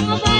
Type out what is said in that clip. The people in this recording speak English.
Mama.